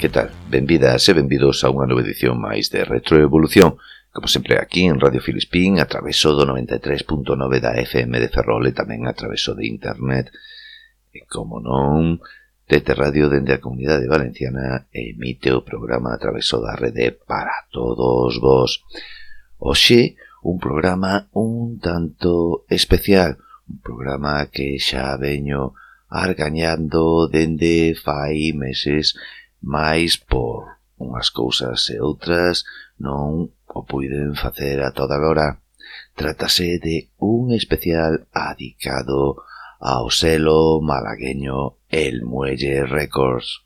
que tal? Benvidas e benvidos a unha nova edición máis de Retroevolución, como sempre aquí en Radio Filispín, a traveso do 93.9 da FM de Ferrol e tamén a traveso de Internet, e como non, Tete Radio dende a Comunidade Valenciana emite o programa a traveso da rede para todos vos. Oxe, un programa un tanto especial, un programa que xa veño argañando dende fai meses mais por unhas cousas e outras non o puiden facer a toda agora. Trátase de un especial adicado ao selo malagueño El Muelle Records.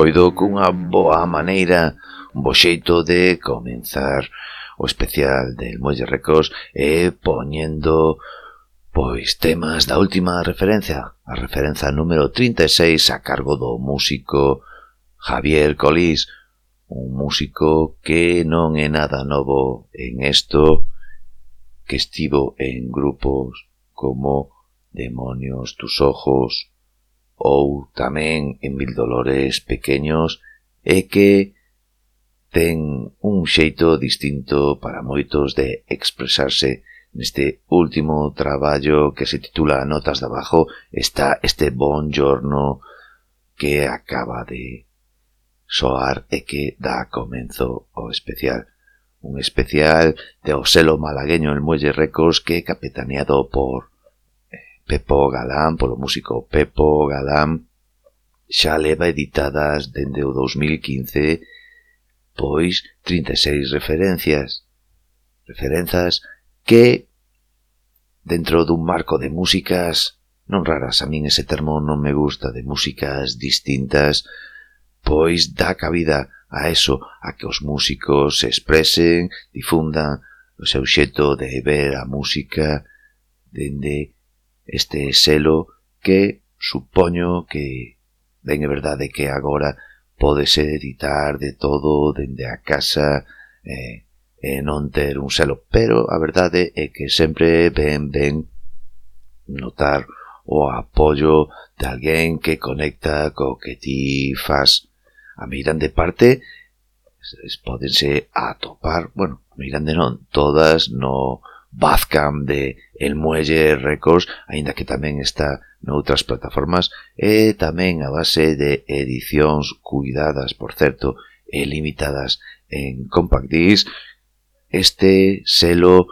coido cunha boa maneira, un bo xeito de comenzar o especial del Molle Records e poñendo pois temas da última referencia, a referencia número 36 a cargo do músico Javier Colís, un músico que non é nada novo en esto, que estivo en grupos como Demonios tus ojos, ou tamén en Mil Dolores pequeños e que ten un xeito distinto para moitos de expresarse neste último traballo que se titula Notas de abajo. Está este bon giorno que acaba de soar e que dá comenzo ao especial. Un especial de Oselo Malagueño el Muelle Records que capitaneado por Pepo Galán, polo músico Pepo Galán, xa leva editadas dende o 2015 pois 36 referencias. Referenzas que dentro dun marco de músicas non raras, a min ese termo non me gusta, de músicas distintas, pois dá cabida a eso, a que os músicos se expresen, difundan o seu xeto de ver a música dende este selo que supoño que, ben é verdade que agora podese editar de todo dende a casa eh, e non ter un selo, pero a verdade é que sempre ben ben notar o apoio de alguén que conecta co que ti fas. A miran de parte podense atopar, bueno, a Meirande non, todas no Bazcam de El Muelle Records, aínda que tamén está noutras plataformas, e tamén a base de edicións cuidadas, por certo, e limitadas en Compact Disc, este selo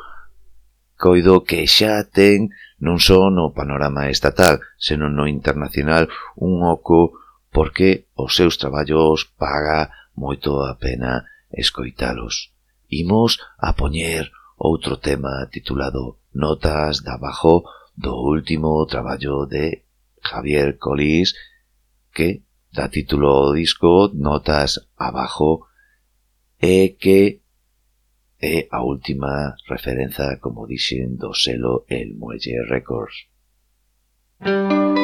coido que xa ten non só no panorama estatal, senón no internacional un oco porque os seus traballos paga moito a pena escoitalos. Imos a poñer outro tema titulado Notas de abajo do último traballo de Javier Colís que dá título ao disco Notas abajo e que é a última referenza, como dixen, do selo El Muelle Records. Música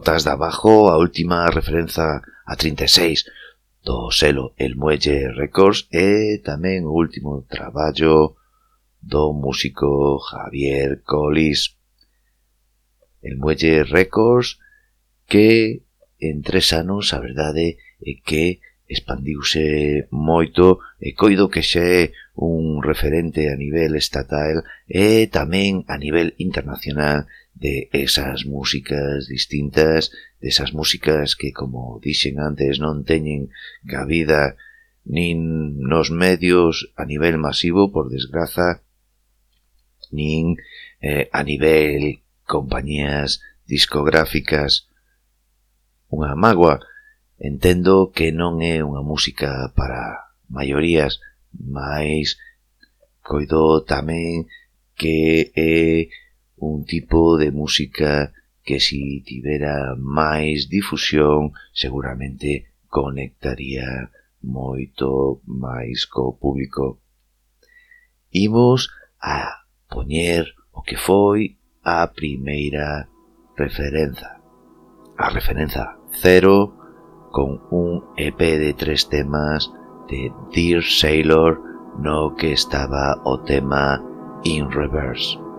notas de abajo, a última referenza a 36 do selo El Muelle Records e tamén o último traballo do músico Javier Colis. El Muelle Records que en tres anos a verdade é que expandiuse moito e coido que xe un referente a nivel estatal e tamén a nivel internacional de esas músicas distintas, esas músicas que, como dixen antes, non teñen cabida nin nos medios a nivel masivo, por desgraza, nin eh, a nivel compañías discográficas. Unha magua, entendo que non é unha música para maiorías, mas coido tamén que é eh, un tipo de música que si tivera máis difusión seguramente conectaría moito máis co público. Imos a poñer o que foi a primeira referenza. A referenza cero con un EP de tres temas de Dear Sailor no que estaba o tema In Reverse.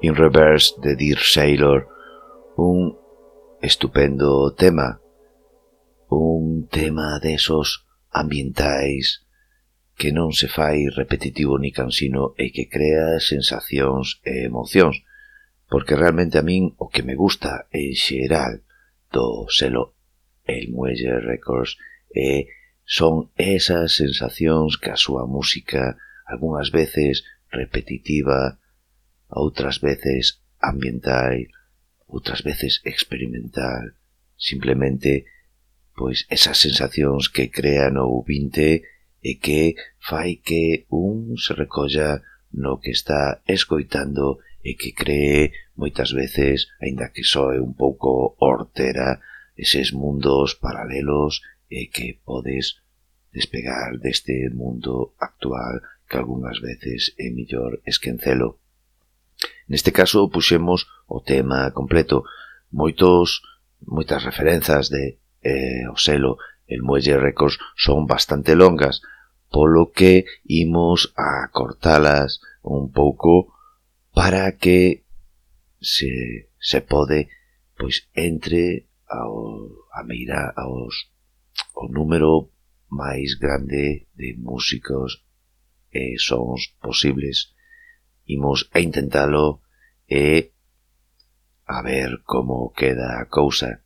in Reverse de Dear Sailor, un estupendo tema, un tema desos ambientais que non se fai repetitivo ni cansino e que crea sensacións e emocións, porque realmente a min o que me gusta en xeral do selo El Muelle Records e son esas sensacións que a súa música algunhas veces repetitiva outras veces ambiental, outras veces experimental, simplemente pois esas sensacións que crean o ouvinte e que fai que un se recolla no que está escoitando e que cree moitas veces, aínda que soe un pouco hortera, eses mundos paralelos e que podes despegar deste mundo actual que algunhas veces é millor esquencelo. Neste caso puxemos o tema completo, moitos moitas referenzas de eh, o selo El Muelle Records son bastante longas, polo que imos a cortalas un pouco para que se, se pode pois entre ao, a meira aos o número máis grande de músicos e sons posibles imos a intentalo e eh, a ver como queda a cousa.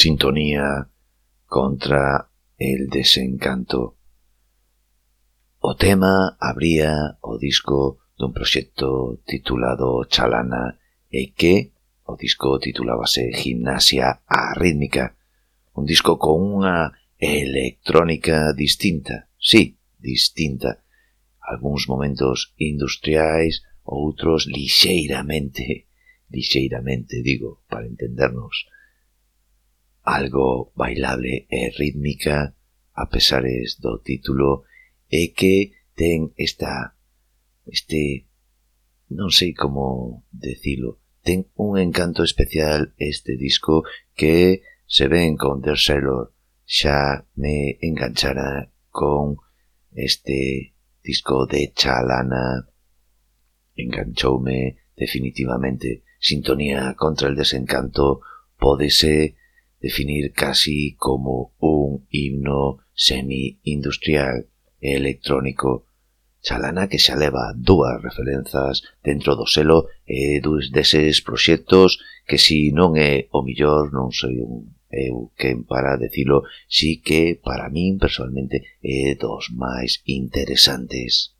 sintonía contra el desencanto. O tema abría o disco dun proxecto titulado Chalana e que o disco titulábase Gimnasia Arrítmica, un disco con unha electrónica distinta, sí, distinta, algúns momentos industriais, outros lixeiramente, lixeiramente digo, para entendernos, algo bailable e rítmica a pesares do título e que ten esta este non sei como decilo ten un encanto especial este disco que se ven con The Sailor xa me enganchara con este disco de Chalana enganchoume definitivamente sintonía contra el desencanto pódese definir casi como un himno semi-industrial e electrónico Chalana que xa leva dúas referenzas dentro do selo e dos deses proxectos que si non é o millor non sei un eu quen para decilo, si que para min personalmente é dos máis interesantes.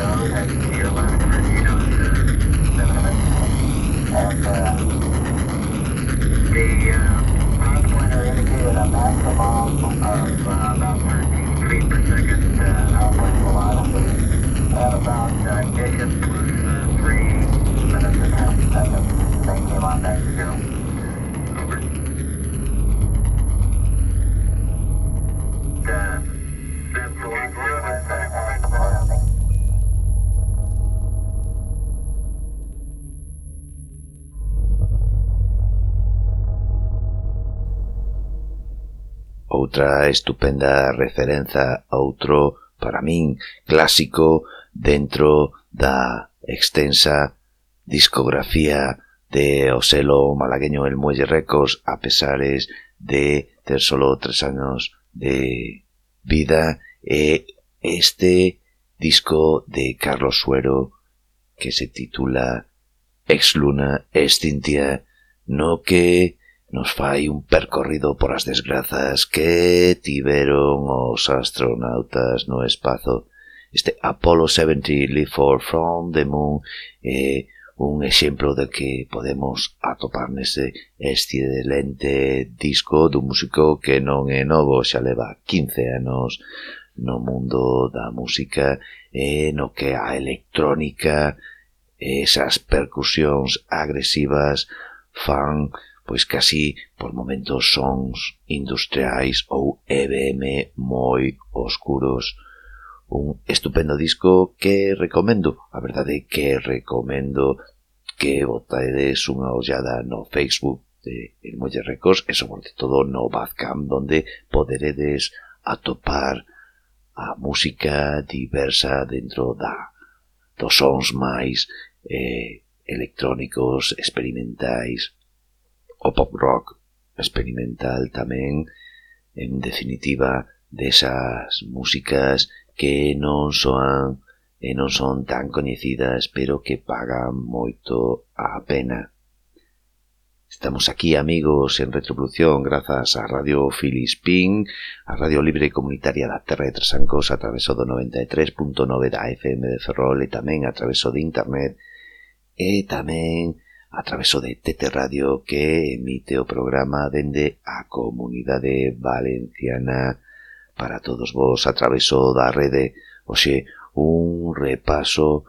down, heading to your left. Estupenda referenza a outro, para min, clásico dentro da extensa discografía de o selo malagueño El Muelle Records a pesares de ter solo tres anos de vida. E este disco de Carlos Suero que se titula Ex Luna Extintia no que nos fai un percorrido por as desgrazas que tiveron os astronautas no espazo. Este Apollo 70 Leap from the Moon é un exemplo de que podemos atopar nese excelente disco dun músico que non é novo, xa leva 15 anos no mundo da música e no que a electrónica esas percusións agresivas fan pois casi por momentos sons industriais ou EBM moi oscuros. Un estupendo disco que recomendo, a verdade que recomendo que botades unha ollada no Facebook de El Muelle Records e sobre todo no Bandcamp onde poderedes atopar a música diversa dentro da dos sons máis eh, electrónicos experimentais O pop rock experimental tamén, en definitiva, desas músicas que non soan e non son tan coñecidas, pero que pagan moito a pena. Estamos aquí, amigos, en Retrovolución, grazas a Radio Filispín, a Radio Libre Comunitaria da Terra de Trasancos, a traveso do 93.9 da FM de Ferrol e tamén a traveso de Internet e tamén a traveso de Tete Radio que emite o programa dende a comunidade valenciana para todos vos a traveso da rede. Oxe, un repaso,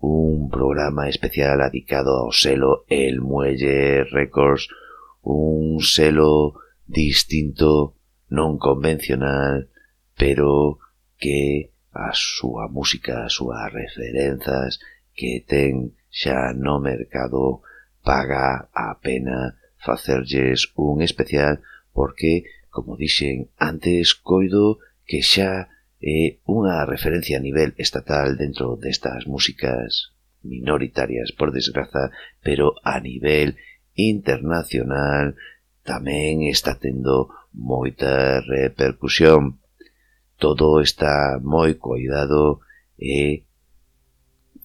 un programa especial adicado ao selo El Muelle Records, un selo distinto, non convencional, pero que a súa música, as súas referenzas que ten xa no mercado paga a pena facerlles un especial porque, como dixen antes, coido que xa é unha referencia a nivel estatal dentro destas músicas minoritarias, por desgraza, pero a nivel internacional tamén está tendo moita repercusión. Todo está moi coidado e,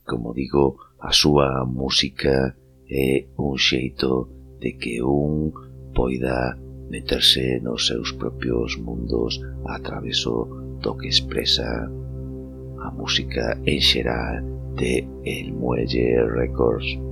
como digo, a súa música é un xeito de que un poida meterse nos seus propios mundos a traveso do que expresa a música en xeral de El Muelle Records.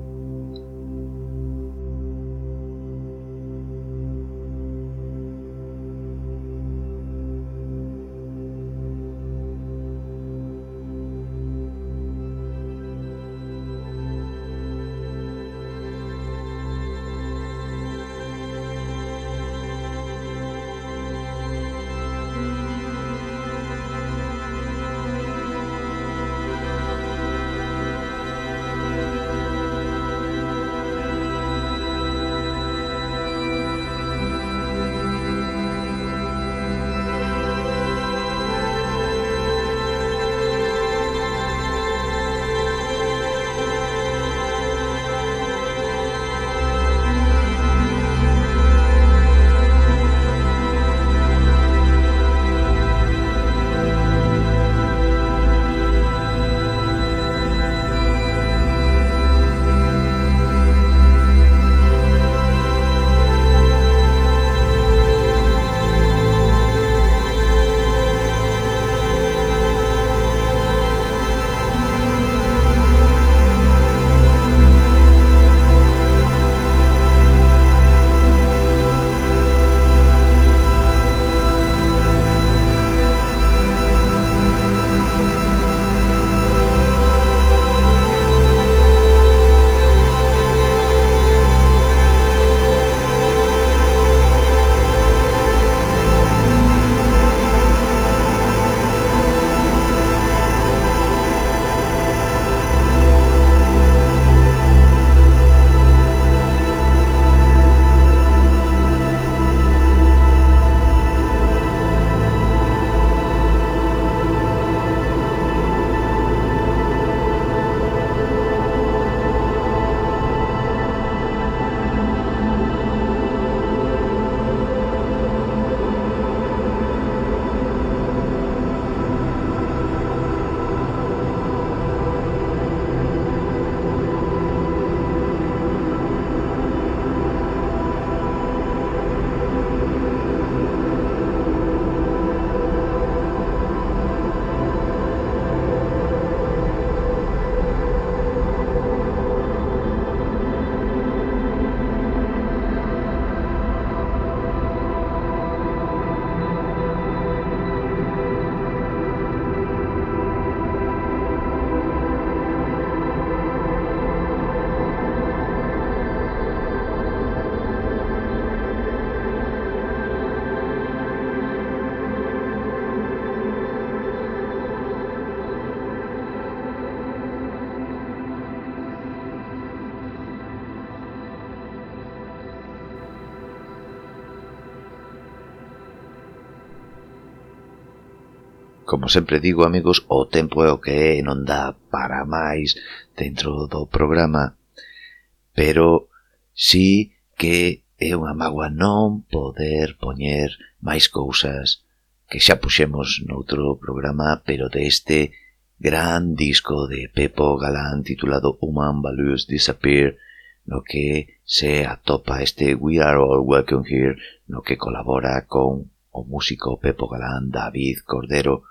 Como sempre digo, amigos, o tempo é o que é, non dá para máis dentro do programa, pero sí que é unha magua non poder poñer máis cousas que xa puxemos noutro programa, pero deste gran disco de Pepo Galán titulado Human Values Disappear, no que se atopa este We Are All Welcome Here, no que colabora con o músico Pepo Galán David Cordero,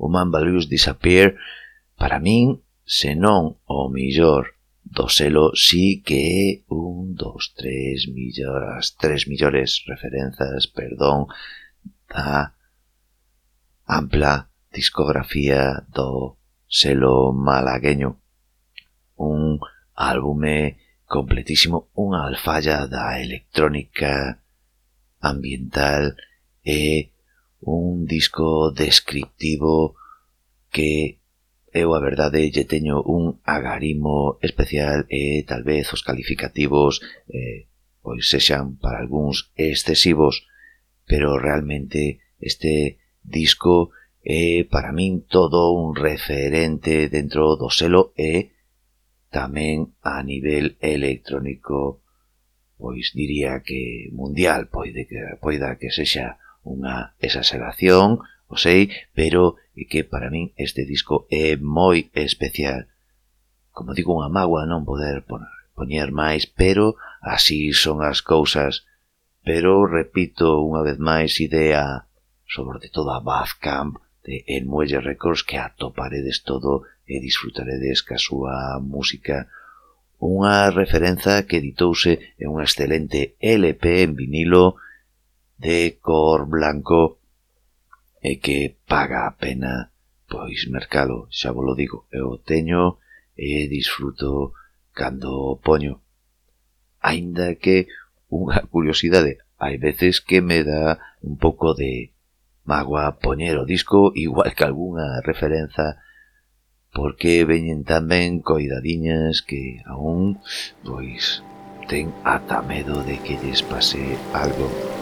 Human Values Disappear, para min, senón o millor do selo, sí que é un dos tres millores, tres millores referenzas, perdón, da ampla discografía do selo malagueño. Un álbume completísimo, unha alfalla da electrónica ambiental e un disco descriptivo que eu a verdade lle teño un agarimo especial e tal vez os calificativos eh, pois sexan para algúns excesivos, pero realmente este disco é para min todo un referente dentro do selo e tamén a nivel electrónico pois diría que mundial poide que, poida que sexa unha exageración, o sei, pero é que para min este disco é moi especial. Como digo, unha magua non poder poñer máis, pero así son as cousas. Pero, repito unha vez máis, idea sobre todo a Bathcamp de El Muelle Records que atoparedes todo e disfrutaredes ca súa música. Unha referenza que editouse en un excelente LP en vinilo de cor blanco e que paga a pena pois mercalo, xa vos lo digo, eu teño e disfruto cando o poño. Ainda que unha curiosidade, hai veces que me dá un pouco de mágoa poñer o disco igual que algunha referenza porque veñen tamén coidadiñas que aún pois ten ata medo de que lles pase algo.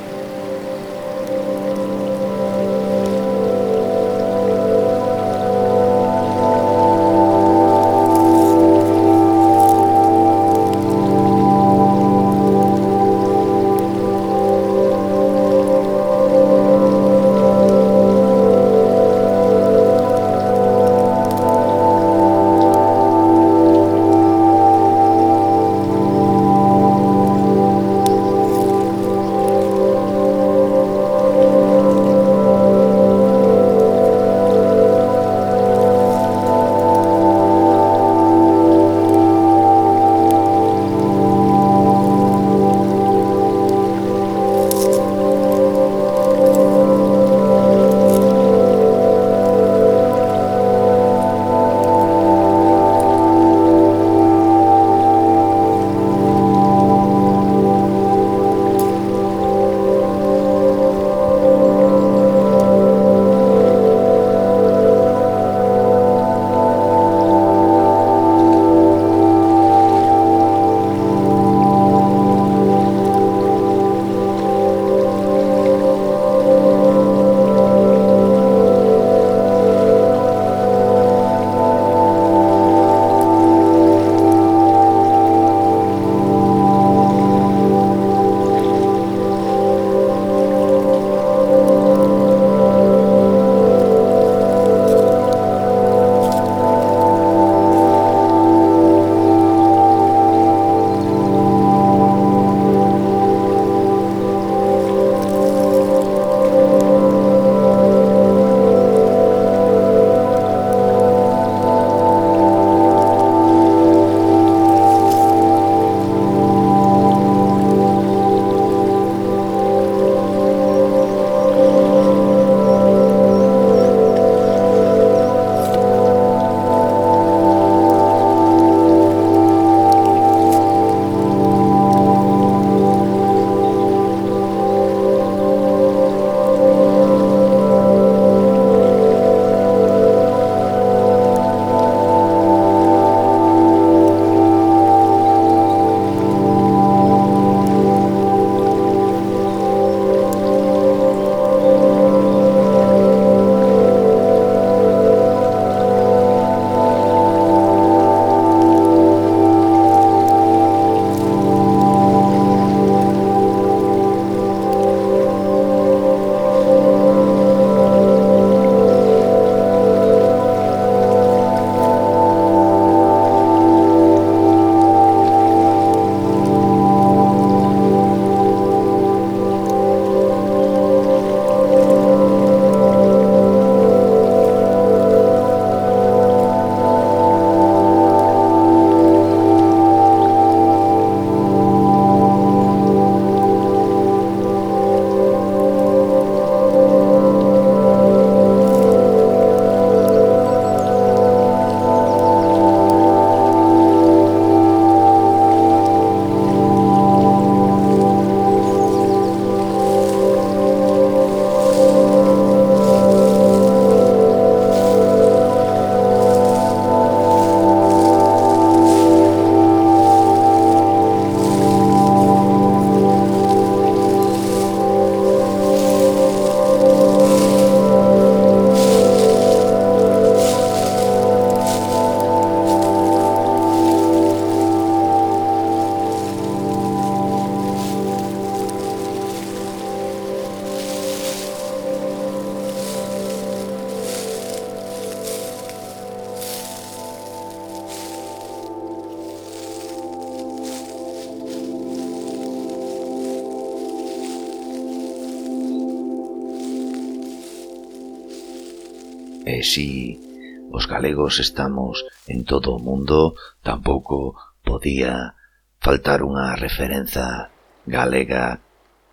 locos estamos en todo o mundo, tampouco podía faltar unha referenza galega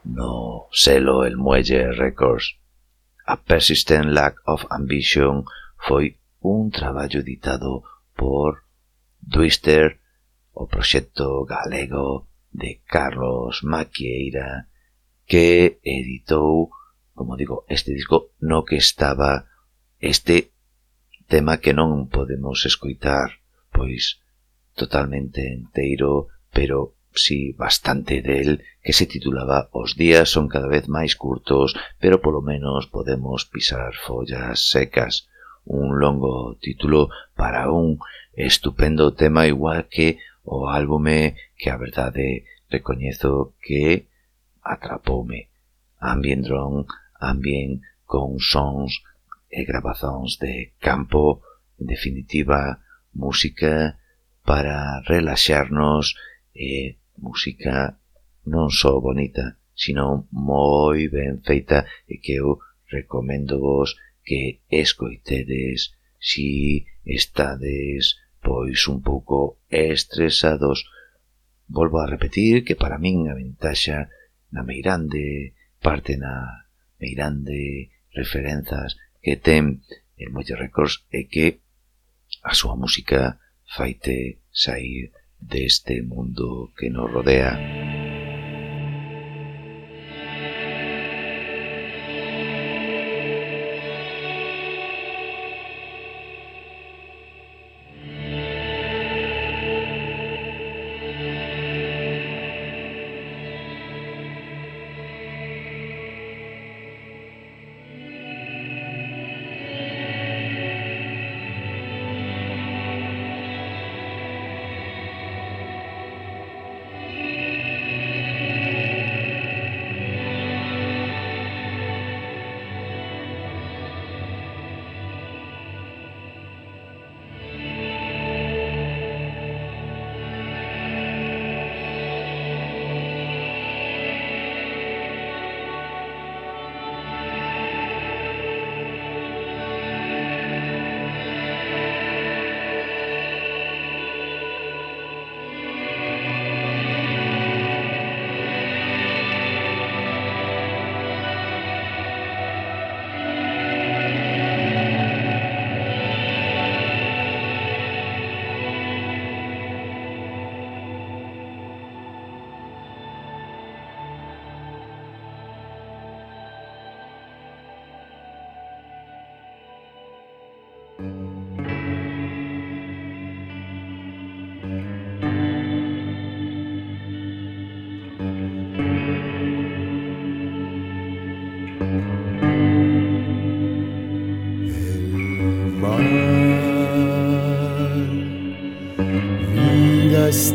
no selo El Muelle Records. A Persistent Lack of Ambition foi un traballo editado por Twister, o proxecto galego de Carlos Maquieira, que editou, como digo, este disco no que estaba este tema que non podemos escoitar, pois, totalmente enteiro, pero si bastante del, que se titulaba Os días son cada vez máis curtos, pero polo menos podemos pisar follas secas. Un longo título para un estupendo tema igual que o álbume que a verdade recoñezo que atrapoume. Ambient Drone, ambient con sons Eh, e grabazóns de campo, en definitiva, música para relaxarnos e eh, música non só bonita, sino moi ben feita e que eu recomendo vos que escoitedes si estades pois un pouco estresados. Volvo a repetir que para min a ventaxa na meirande parte na meirande referenzas que ten el Molle Records é que a súa música faite sair deste mundo que nos rodea.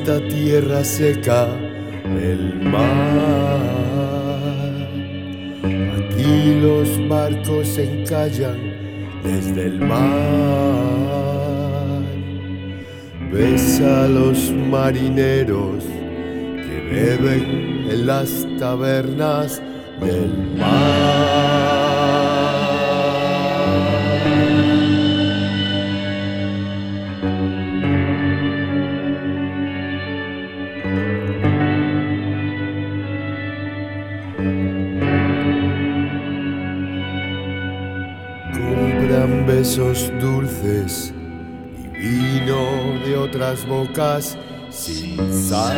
Esta tierra seca, el mar. Aquí los barcos se encallan desde el mar. Ves a los marineros que beben en las tabernas del mar. Bocas sin sal.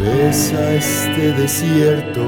Besa este desierto,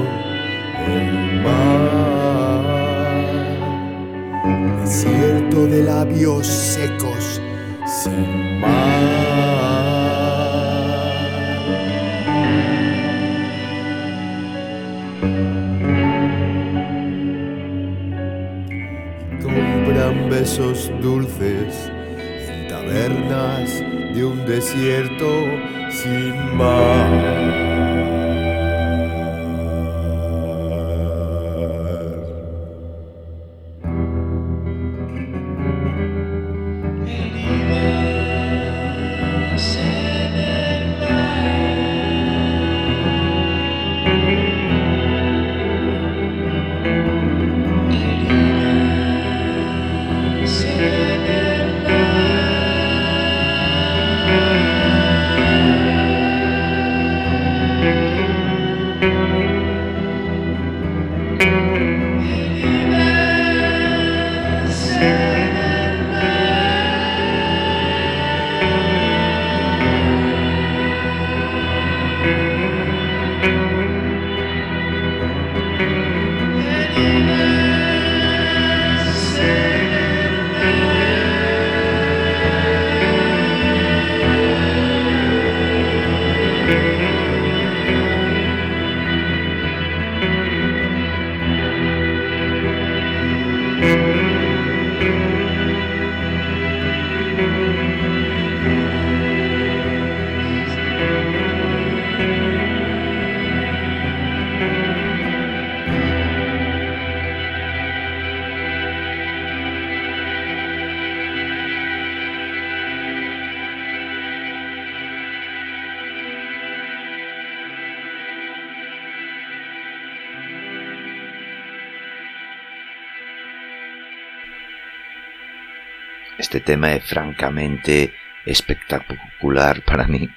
Este tema é francamente espectacular para mí.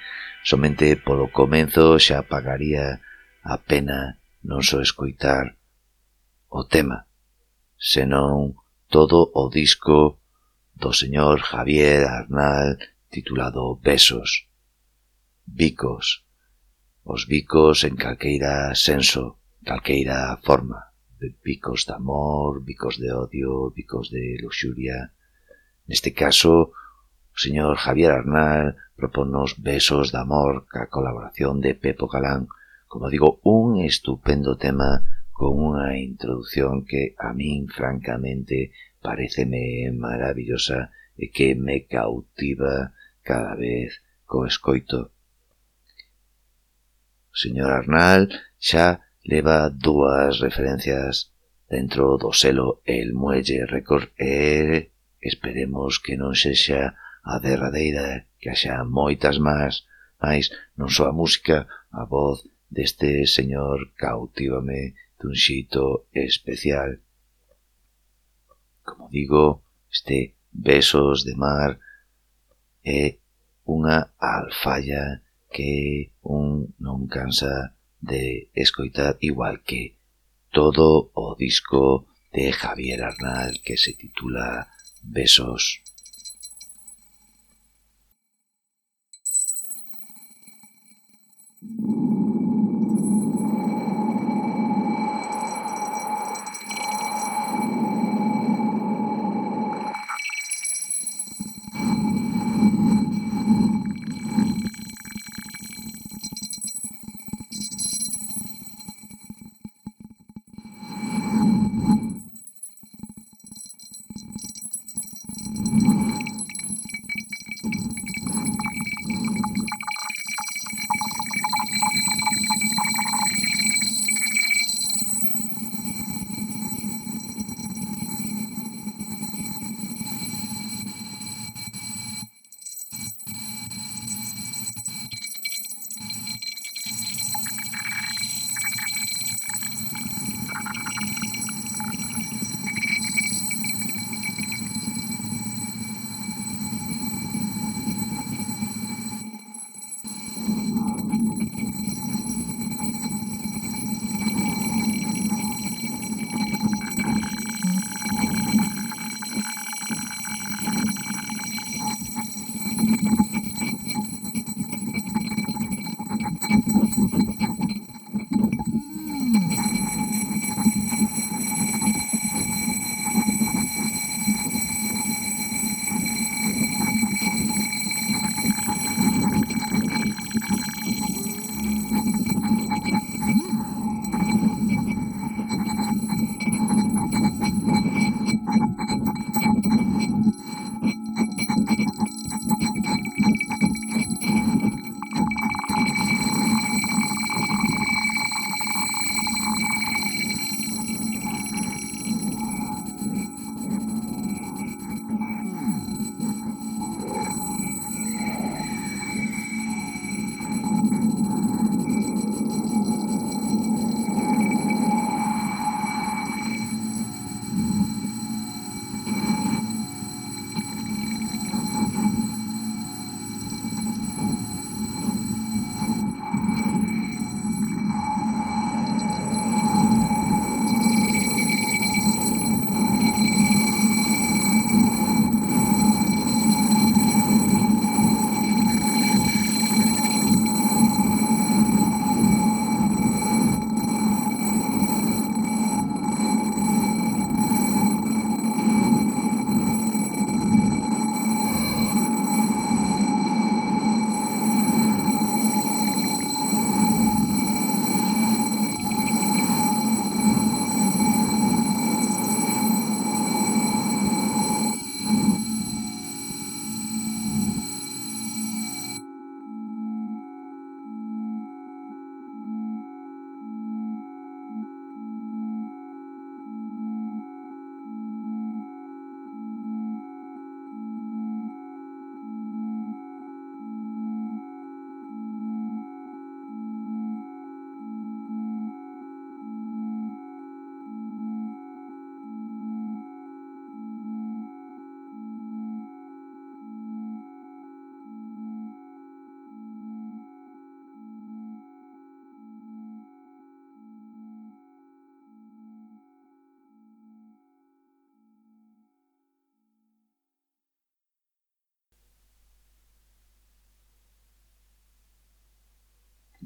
Somente polo comenzo xa pagaría a pena non só escoitar o tema, senón todo o disco do señor Javier Arnal titulado Besos. Bicos. Os bicos en calqueira senso, calqueira forma. Bicos de amor, bicos de odio, bicos de luxuria, Neste caso, o señor Javier Arnal proponnos Besos de Amor ca colaboración de Pepo Galán. Como digo, un estupendo tema con unha introducción que a min, francamente, pareceme maravillosa e que me cautiva cada vez co escoito. O señor Arnal xa leva dúas referencias dentro do selo El Muelle Record e Esperemos que non sexa a derradeira, que haxa moitas máis, máis non só a música, a voz deste señor cautívame dun xito especial. Como digo, este Besos de Mar é unha alfalla que un non cansa de escoitar igual que todo o disco de Javier Arnal que se titula Besos.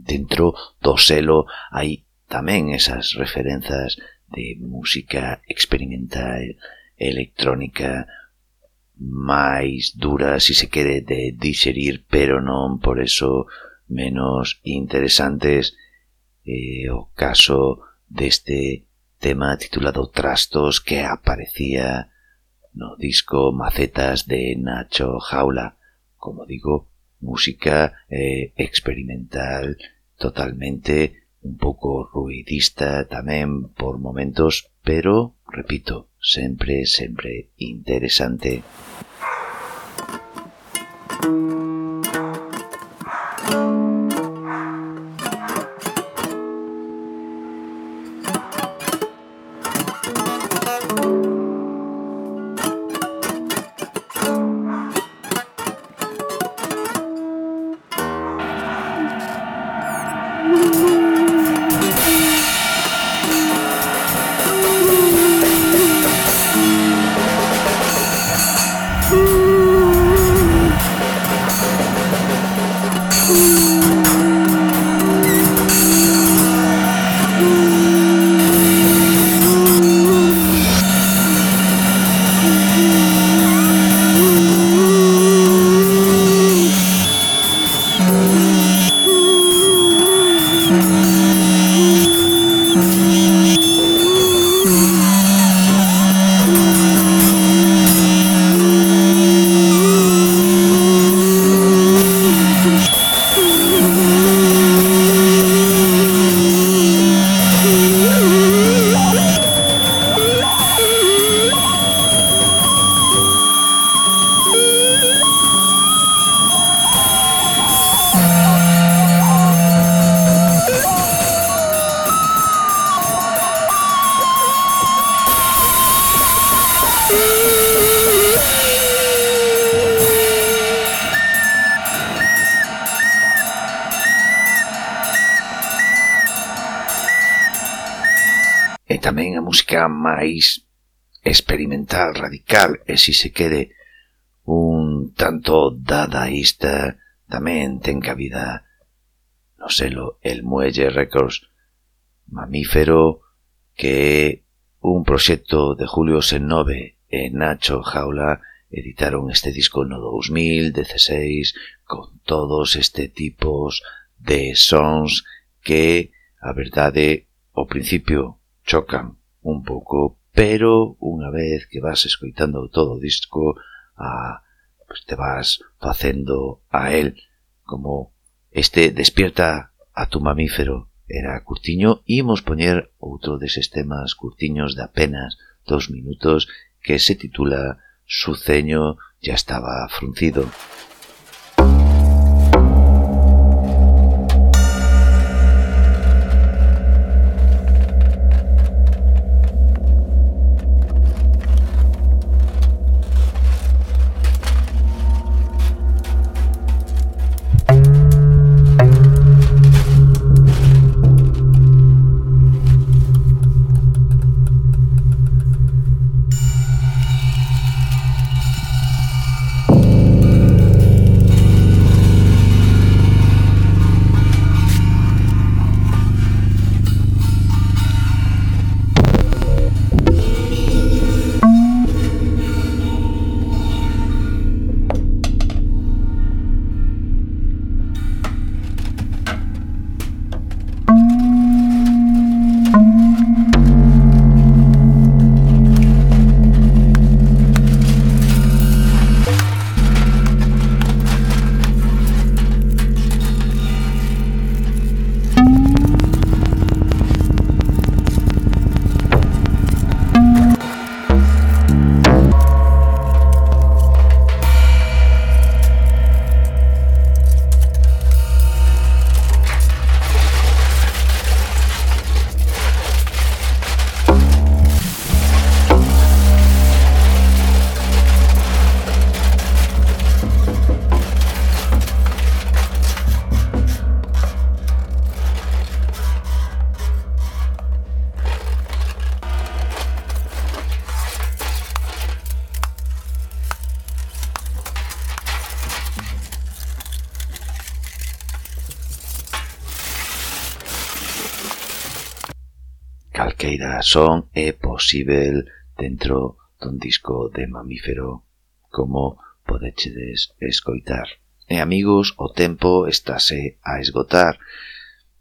dentro do selo hai tamén esas referenzas de música experimental, electrónica, máis dura, si se quere, de digerir, pero non por eso menos interesantes. Eh, o caso deste tema titulado Trastos que aparecía no disco Macetas de Nacho Jaula. Como digo, música eh, experimental, totalmente un pouco ruidista tamén por momentos, pero, repito, sempre, sempre interesante. tamén a música máis experimental, radical, e si se quede un tanto dadaísta, tamén ten cabida no selo El Muelle Records, mamífero que é un proxecto de Julio Senove e Nacho Jaula editaron este disco no 2016 con todos este tipos de sons que, a verdade, ao principio chocan un pouco, pero unha vez que vas escoitando todo o disco, a, pues te vas facendo a el, como este despierta a tu mamífero era curtiño, imos poñer outro deses temas curtiños de apenas dos minutos que se titula Su ceño ya estaba fruncido. son é posível dentro dun disco de mamífero, como podechedes escoitar. E amigos, o tempo estáse a esgotar.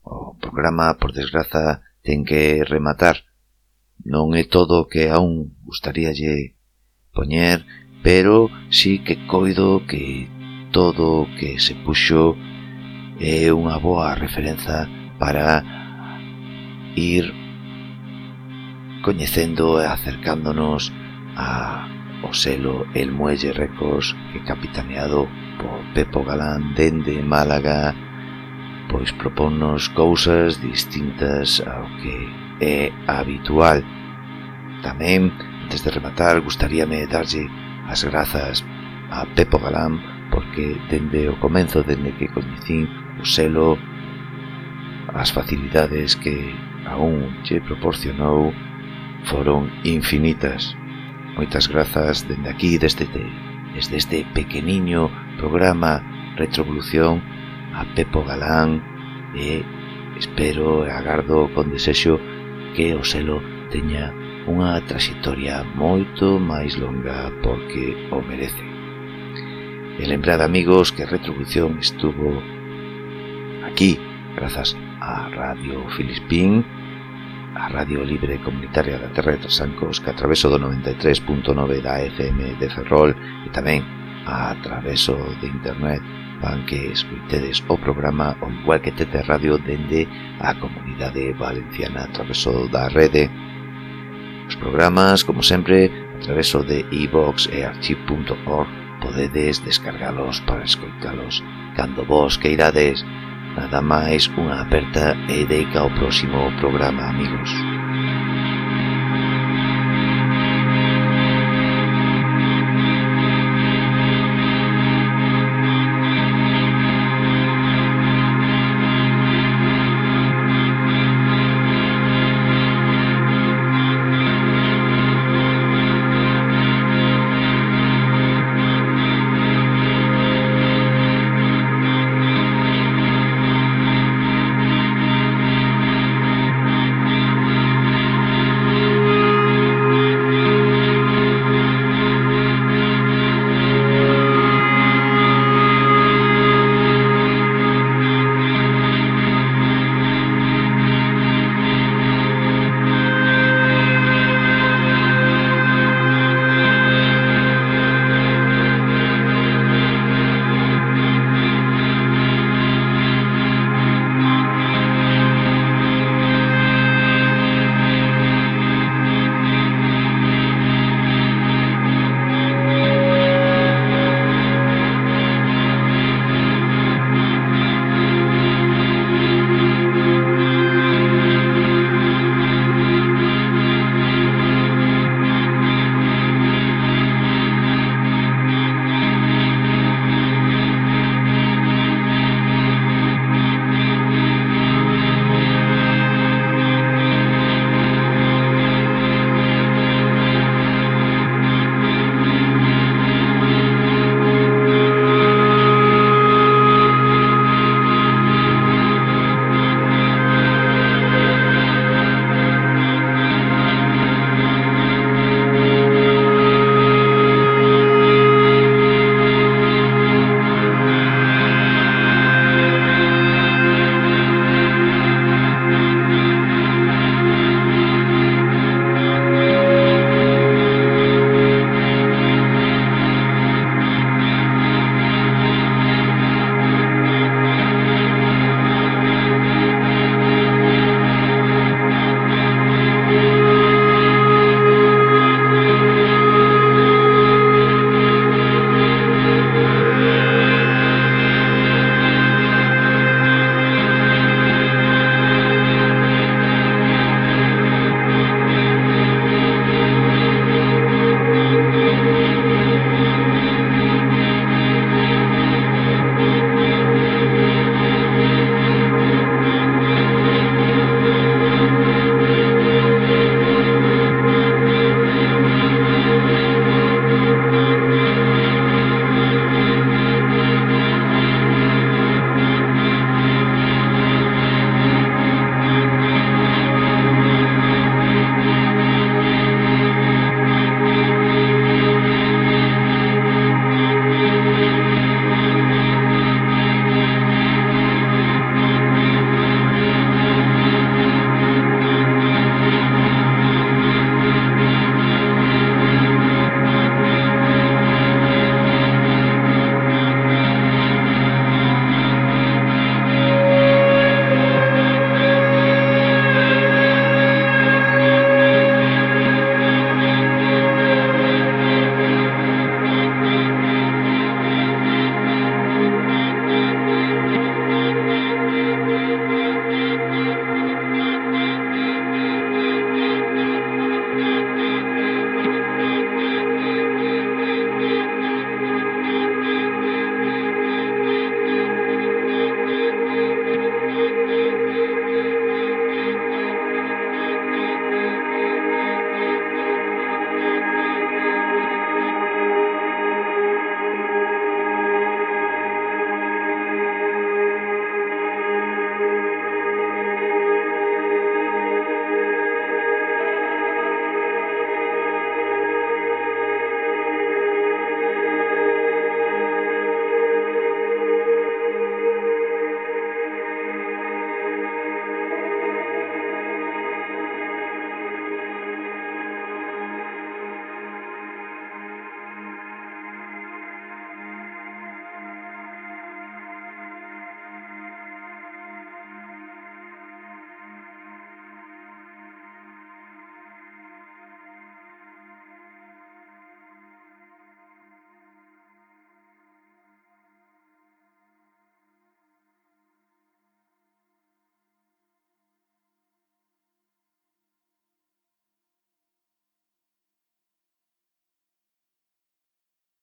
O programa, por desgraza, ten que rematar. Non é todo o que aún gustaríalle poñer, pero sí que coido que todo o que se puxo é unha boa referenza para ir coñecendo e acercándonos a o selo El Muelle Records que capitaneado por Pepo Galán dende Málaga pois proponnos cousas distintas ao que é habitual. Tamén, antes de rematar, gustaríame darlle as grazas a Pepo Galán porque dende o comenzo, dende que coñecín o selo, as facilidades que aún lle proporcionou foron infinitas. Moitas grazas dende aquí, desde, te, desde este pequeniño programa Retrovolución a Pepo Galán e espero e agardo con desexo que o selo teña unha traxectoria moito máis longa porque o merece. E lembrad, amigos, que Retrovolución estuvo aquí grazas a Radio Filispín a Radio Libre Comunitaria da Terra de Trasancos que atraveso do 93.9 da FM de Ferrol e tamén a atraveso de internet van que escuitedes o programa Ongual que tete radio dende a comunidade valenciana. A traveso da rede os programas, como sempre a traveso de iVox e archive.org podedes descargalos para escoitalos cando vos queirades. Nada máis, unha aperta e deica ao próximo programa, amigos.